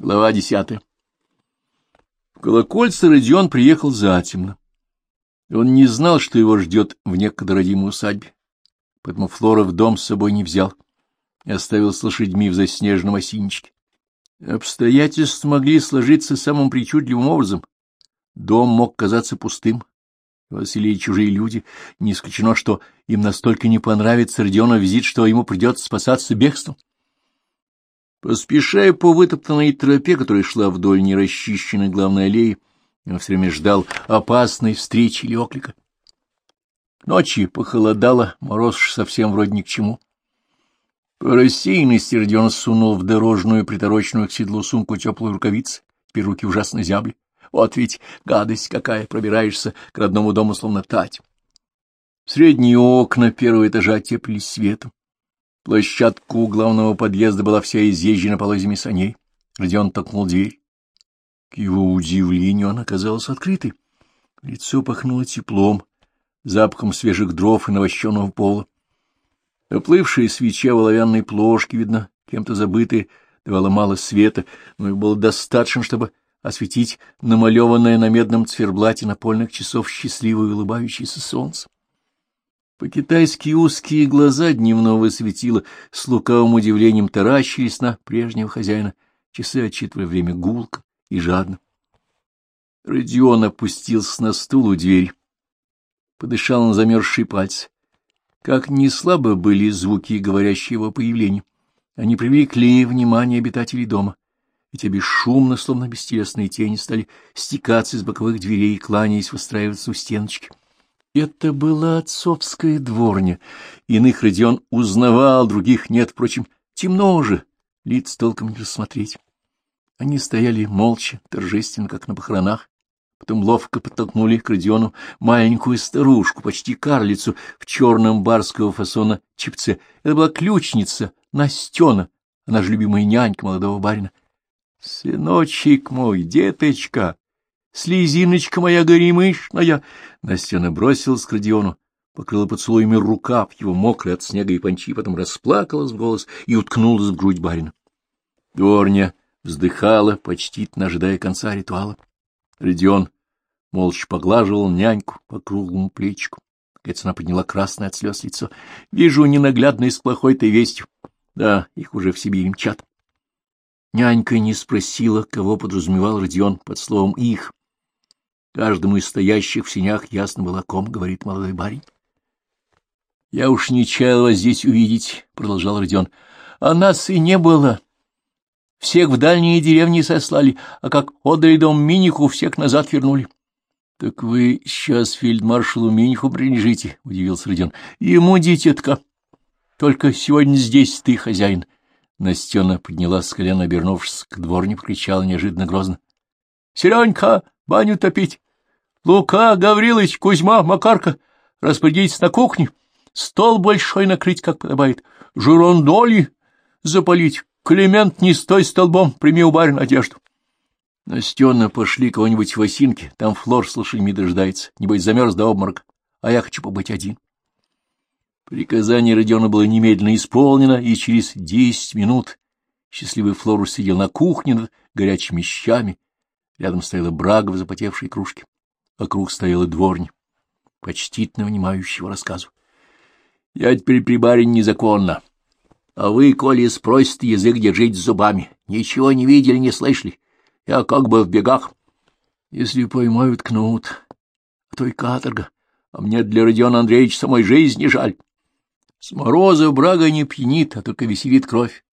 Глава десятая. В колокольце Родион приехал затемно. Он не знал, что его ждет в некогда родимой усадьбе, поэтому Флора в дом с собой не взял и оставил с лошадьми в заснеженном осинчике. Обстоятельства могли сложиться самым причудливым образом. Дом мог казаться пустым, Василий чужие люди, не исключено, что им настолько не понравится Родионов визит, что ему придется спасаться бегством. Поспешая по вытоптанной тропе, которая шла вдоль нерасчищенной главной аллеи, он все время ждал опасной встречи или оклика. Ночи похолодало, мороз совсем вроде ни к чему. По рассеянности Родион сунул в дорожную, притороченную к седлу сумку теплую рукавицы, теперь руки ужасно зябли. Вот ведь гадость какая, пробираешься к родному дому, словно тать. Средние окна первого этажа теплились светом. Площадка у главного подъезда была вся изъезжена полозьями саней. Родион толкнул дверь. К его удивлению она оказалась открытой. Лицо пахнуло теплом, запахом свежих дров и навощенного пола. Оплывшая свеча в оловянной плошке, видно, кем-то забытая, давала мало света, но и было достаточно, чтобы осветить намалеванное на медном циферблате напольных часов счастливое улыбающееся солнце. По-китайски узкие глаза дневного светила с лукавым удивлением таращились на прежнего хозяина, часы отчитывая время гулко и жадно. Родион опустился на стул у двери, подышал на замерзшие пальцы. Как не слабо были звуки, говорящие его появлению. Они привлекли внимание обитателей дома, ведь бесшумно, словно бестелесные тени, стали стекаться из боковых дверей и, кланяясь, выстраиваться у стеночки. Это была отцовская дворня. Иных Родион узнавал, других нет, впрочем, темно же, лиц толком не рассмотреть. Они стояли молча, торжественно, как на похоронах, потом ловко подтолкнули к Родиону маленькую старушку, почти карлицу, в черном барского фасона чипце. Это была ключница Настена, она же любимая нянька молодого барина. — Сыночек мой, деточка, Слезиночка моя горемышная! Настена бросилась к Родиону, покрыла поцелуями рукав его мокрый от снега и пончи, потом расплакалась в голос и уткнулась в грудь барина. Дворня вздыхала, почтительно ожидая конца ритуала. Родион молча поглаживал няньку по круглому плечику. Наконец она подняла красное от слез лицо. — Вижу ненаглядный с плохой-то вестью. Да, их уже в Сибири мчат. Нянька не спросила, кого подразумевал Родион под словом «их». Каждому из стоящих в синях ясно было, ком говорит молодой барин. — Я уж не чаял вас здесь увидеть, — продолжал Родион. — А нас и не было. Всех в дальние деревни сослали, а как отдали дом Миниху, всех назад вернули. — Так вы сейчас фельдмаршалу Миниху принадлежите, — удивился Родион. — Ему, дитятка. Только сегодня здесь ты хозяин. Настена подняла с колена, обернувшись к дворне, кричала неожиданно грозно. — Серенька, баню топить. Лука, Гаврилыч, Кузьма, Макарка, распорядитесь на кухне. Стол большой накрыть, как подобает. Журондоли запалить. Климент, не стой столбом, прими у барина одежду. Настена, пошли кого-нибудь в осинке, там Флор с лошадьми дожидается. Небось, замерз до обморока, а я хочу побыть один. Приказание Родиона было немедленно исполнено, и через десять минут счастливый Флорус сидел на кухне над горячими щами, Рядом стояла брага в запотевшей кружке. Вокруг стояла дворня, почтительно внимающего рассказу. — Я теперь при барине незаконно. А вы, коли спросите, язык держите зубами. Ничего не видели, не слышали. Я как бы в бегах. Если поймают, кнут. А то и каторга. А мне для Родиона Андреевича самой жизни жаль. С мороза брага не пьянит, а только веселит кровь.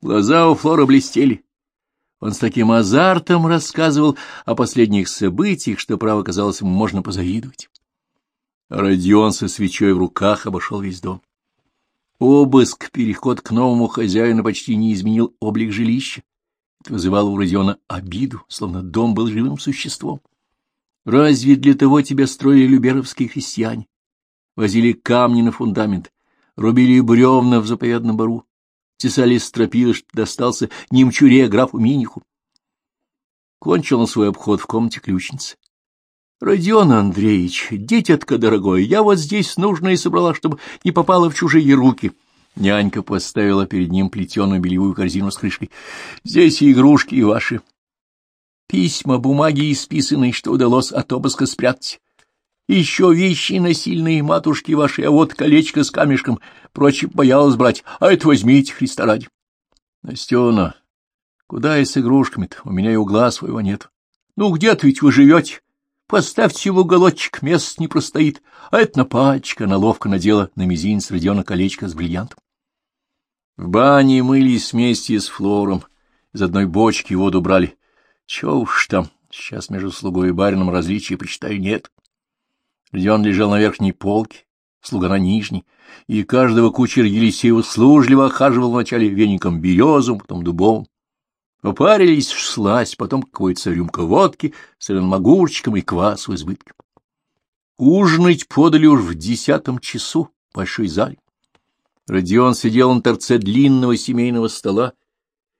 Глаза у Флора блестели. Он с таким азартом рассказывал о последних событиях, что, право, казалось, ему можно позавидовать. Родион со свечой в руках обошел весь дом. Обыск, переход к новому хозяину почти не изменил облик жилища. Это вызывало у Родиона обиду, словно дом был живым существом. Разве для того тебя строили люберовские христиане? Возили камни на фундамент, рубили бревна в заповедном бару, тесали стропилы, что достался немчуре графу Миниху. Кончил он свой обход в комнате ключницы. — Родион Андреевич, дитятка дорогой, я вот здесь нужное собрала, чтобы не попало в чужие руки. Нянька поставила перед ним плетеную бельевую корзину с крышкой. — Здесь и игрушки ваши. Письма, бумаги исписанные, что удалось от обыска спрятать. Еще вещи насильные матушки ваши, а вот колечко с камешком, прочее боялась брать, а это возьмите, Христа ради. Настена, куда и с игрушками-то? У меня и угла своего нет. Ну, где-то ведь вы живете. Поставьте в уголочек, место не простоит. А это на пальчик, она ловко надела на мизинец Родиона колечко с бриллиантом. В бане мылись вместе с Флором, из одной бочки воду брали. Чего уж там, сейчас между слугой и барином различия, почитаю, нет. Родион лежал на верхней полке, слуга на нижней, и каждого кучер Елисея услужливо охаживал вначале веником березом, потом дубом. Попарились в слазь, потом какой-то рюмка водки, соленым огурчиком и квасу избытком. Ужинать подали уж в десятом часу в большой зале. Родион сидел на торце длинного семейного стола,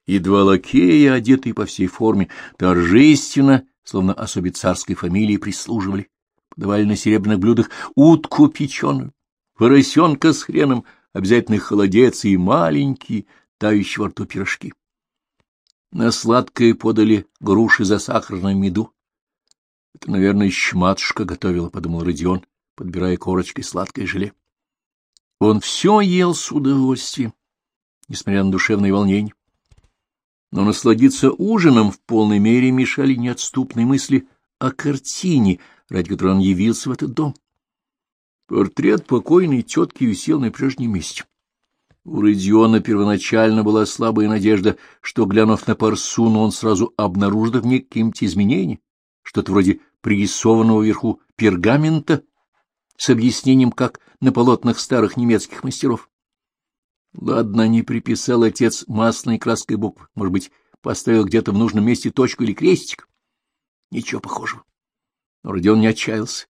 и два лакея, одетые по всей форме, торжественно, словно особе царской фамилии, прислуживали. Подавали на серебряных блюдах утку печеную, поросенка с хреном, обязательно холодец и маленькие, тающие во рту пирожки. На сладкое подали груши за сахарную меду. Это, наверное, еще матушка готовила, — подумал Родион, подбирая корочкой сладкое желе. Он все ел с удовольствием, несмотря на душевное волнение. Но насладиться ужином в полной мере мешали неотступные мысли о картине, ради которой он явился в этот дом. Портрет покойной тетки висел на прежнем месте. У Родиона первоначально была слабая надежда, что, глянув на парсуну, он сразу обнаружит в ней какие-нибудь изменения, что-то вроде пририсованного вверху пергамента с объяснением, как на полотнах старых немецких мастеров. Ладно, не приписал отец масляной краской буквы, может быть, поставил где-то в нужном месте точку или крестик. Ничего похожего. Но Родион не отчаялся.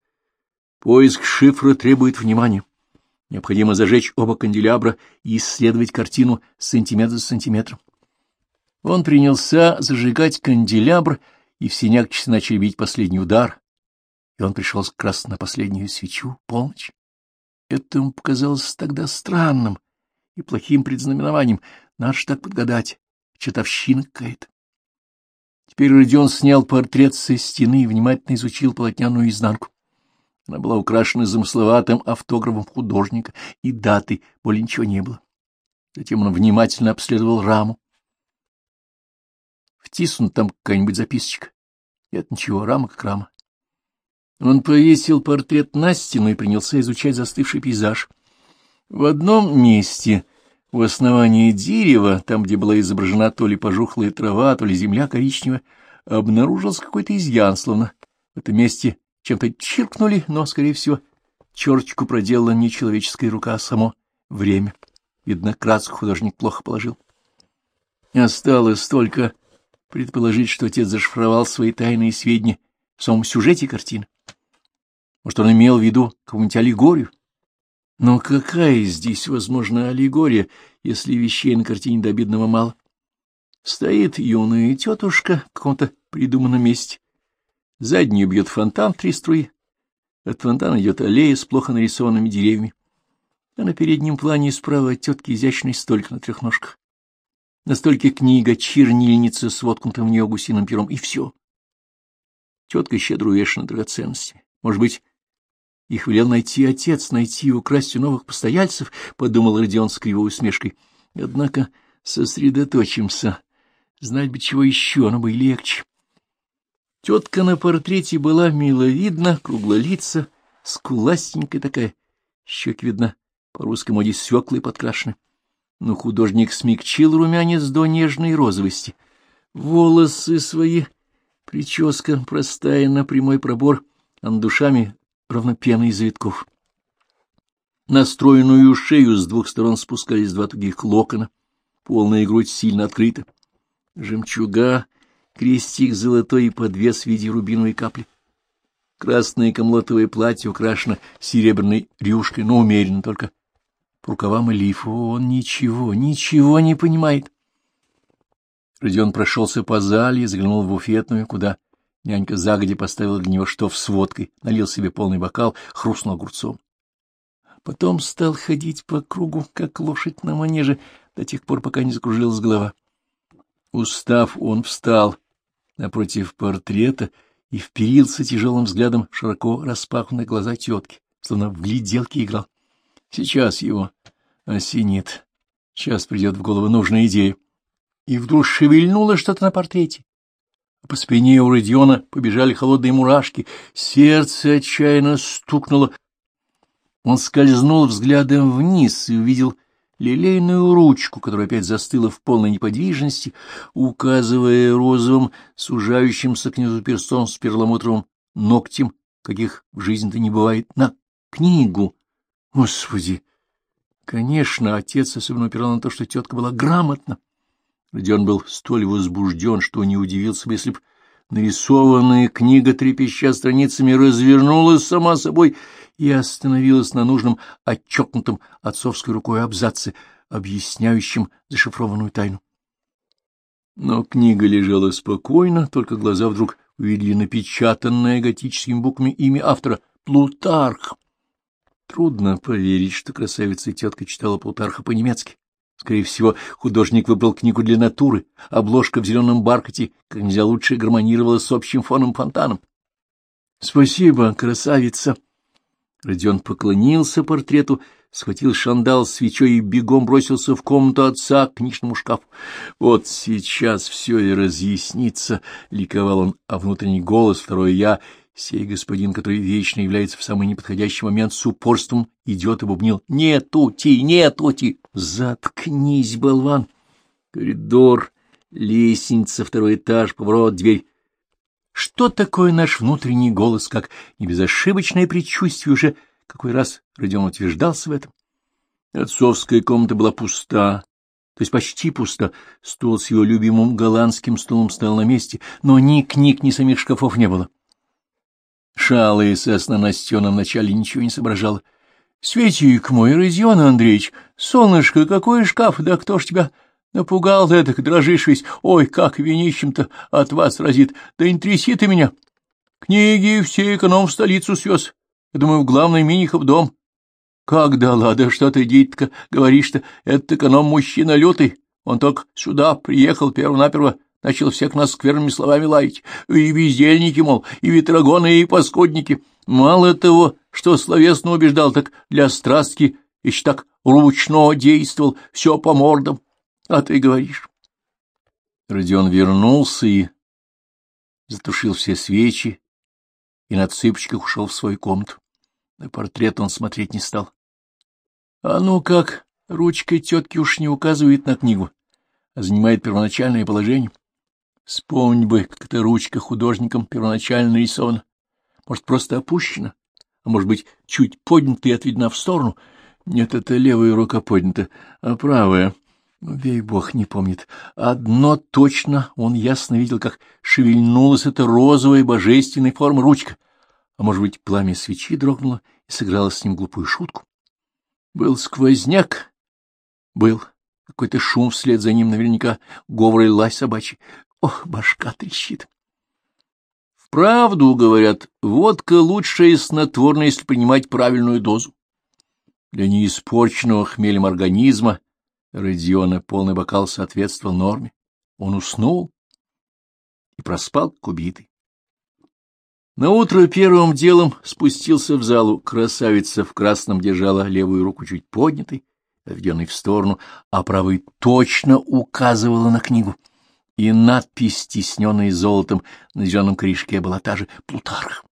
Поиск шифра требует внимания. Необходимо зажечь оба канделябра и исследовать картину сантиметр за сантиметром. Он принялся зажигать канделябр, и в синяк часы начали бить последний удар, и он пришел как раз на последнюю свечу, полночь. Это ему показалось тогда странным и плохим предзнаменованием. Надо же так подгадать, чертовщина какая-то. Теперь Родион снял портрет со стены и внимательно изучил полотняную изнанку. Она была украшена замысловатым автографом художника, и даты, более ничего не было. Затем он внимательно обследовал раму. Втиснут там какая-нибудь записочка. Нет, ничего, рама как рама. Он повесил портрет на стену и принялся изучать застывший пейзаж. В одном месте, у основания дерева, там, где была изображена то ли пожухлая трава, то ли земля коричневая, обнаружился какой-то изъян, словно в этом месте чем-то чиркнули, но, скорее всего, черточку проделала не человеческая рука, а само время. Видно, краску художник плохо положил. Осталось только предположить, что отец зашифровал свои тайные сведения в самом сюжете картины. Может, он имел в виду какую-нибудь аллегорию? Но какая здесь возможна аллегория, если вещей на картине до обидного мало? Стоит юная тетушка в каком-то придуманном месте, Заднюю бьет фонтан три струи. От фонтана идет аллея с плохо нарисованными деревьями. А на переднем плане справа от тетки изящный столик на трех ножках. На книга, чернильница с воткнутым в нее гусиным пером, и все. Тетка щедро увешана драгоценностями. Может быть, их велел найти отец, найти и украсть у новых постояльцев, — подумал Родион с кривой усмешкой. Однако сосредоточимся. Знать бы, чего еще, оно бы и легче. Тетка на портрете была миловидна, круглолица, скуластенькая такая, щеки, видно, по русской моде свеклые подкрашены. Но художник смягчил румянец до нежной розовости. Волосы свои, прическа простая на прямой пробор, а над душами ровно пена из завитков. На шею с двух сторон спускались два тугих локона, полная грудь сильно открыта. Жемчуга крестик золотой и подвес в виде рубиновой капли. Красное комлотовое платье украшено серебряной рюшкой, но умеренно только по рукавам и лифу. Он ничего, ничего не понимает. Родион прошелся по зале и заглянул в буфетную, куда нянька загоди поставила для него штоф с водкой, налил себе полный бокал, хрустнул огурцом. Потом стал ходить по кругу, как лошадь на манеже, до тех пор, пока не закружилась голова. Устав, он встал напротив портрета и вперился тяжелым взглядом широко распахнутые глаза тетки, словно в гляделке играл. Сейчас его осенит. Сейчас придет в голову нужная идея. И вдруг шевельнуло что-то на портрете. По спине у Родиона побежали холодные мурашки, сердце отчаянно стукнуло. Он скользнул взглядом вниз и увидел лилейную ручку, которая опять застыла в полной неподвижности, указывая розовым, сужающимся к низу перстом с перламутровым ногтем, каких в жизни-то не бывает, на книгу. Господи! Конечно, отец особенно упирал на то, что тетка была грамотна. Родион был столь возбужден, что не удивился бы, если б нарисованная книга, трепеща страницами, развернулась сама собой и остановилась на нужном отчеркнутом отцовской рукой абзаце, объясняющем зашифрованную тайну. Но книга лежала спокойно, только глаза вдруг увидели напечатанное готическими буквами имя автора — Плутарх. Трудно поверить, что красавица и тетка читала Плутарха по-немецки. Скорее всего, художник выбрал книгу для натуры, обложка в зеленом бархате как нельзя лучше гармонировала с общим фоном фонтаном. — Спасибо, красавица! Родион поклонился портрету, схватил шандал с свечой и бегом бросился в комнату отца к книжному шкафу. Вот сейчас все и разъяснится, — ликовал он, а внутренний голос, второе «я», сей господин, который вечно является в самый неподходящий момент с упорством, идет и бубнил «Нет, ути, нет, ути!» «Заткнись, болван!» Коридор, лестница, второй этаж, поворот, дверь. Что такое наш внутренний голос, как небезошибочное предчувствие уже какой раз Родион утверждался в этом? Отцовская комната была пуста, то есть почти пуста. Стол с его любимым голландским стулом стоял на месте, но ни книг, ни самих шкафов не было. Шалая сосна на стеном начале ничего не соображала. — Светик мой, Родион Андреевич, солнышко, какой шкаф, да кто ж тебя напугал эдак, дрожишь весь, ой, как винищем-то от вас разит, да не тряси ты меня. Книги все эконом в столицу свез, я думаю, в главный Минихов дом. Как дала, да что ты, дитка, говоришь-то, этот эконом мужчина лютый, он только сюда приехал перво-наперво, начал всех нас скверными словами лаять. И бездельники, мол, и ветрогоны, и паскудники. Мало того, что словесно убеждал, так для страстки еще так ручно действовал, все по мордам. А ты говоришь. Родион вернулся и затушил все свечи и на цыпочках ушел в свою комнату. На портрет он смотреть не стал. А ну как, ручкой тетки уж не указывает на книгу, а занимает первоначальное положение. Вспомни бы, как эта ручка художником первоначально нарисована. Может, просто опущена, а может быть, чуть поднята и отведена в сторону. Нет, это левая рука поднята, а правая. Вей бог не помнит. Одно точно он ясно видел, как шевельнулась эта розовая божественной формы ручка. А может быть, пламя свечи дрогнуло и сыграло с ним глупую шутку? Был сквозняк. Был. Какой-то шум вслед за ним наверняка, говор и лась собачий. Ох, башка трещит. Вправду, говорят, водка лучшее снотворное, если принимать правильную дозу. Для неиспорченного хмелем организма Родиона полный бокал соответствовал норме. Он уснул и проспал, как убитый. Наутро первым делом спустился в залу. Красавица в красном держала левую руку чуть поднятой, отведенной в сторону, а правой точно указывала на книгу и надпись, стесненная золотом на зеленом крышке, была та же «Плутарх».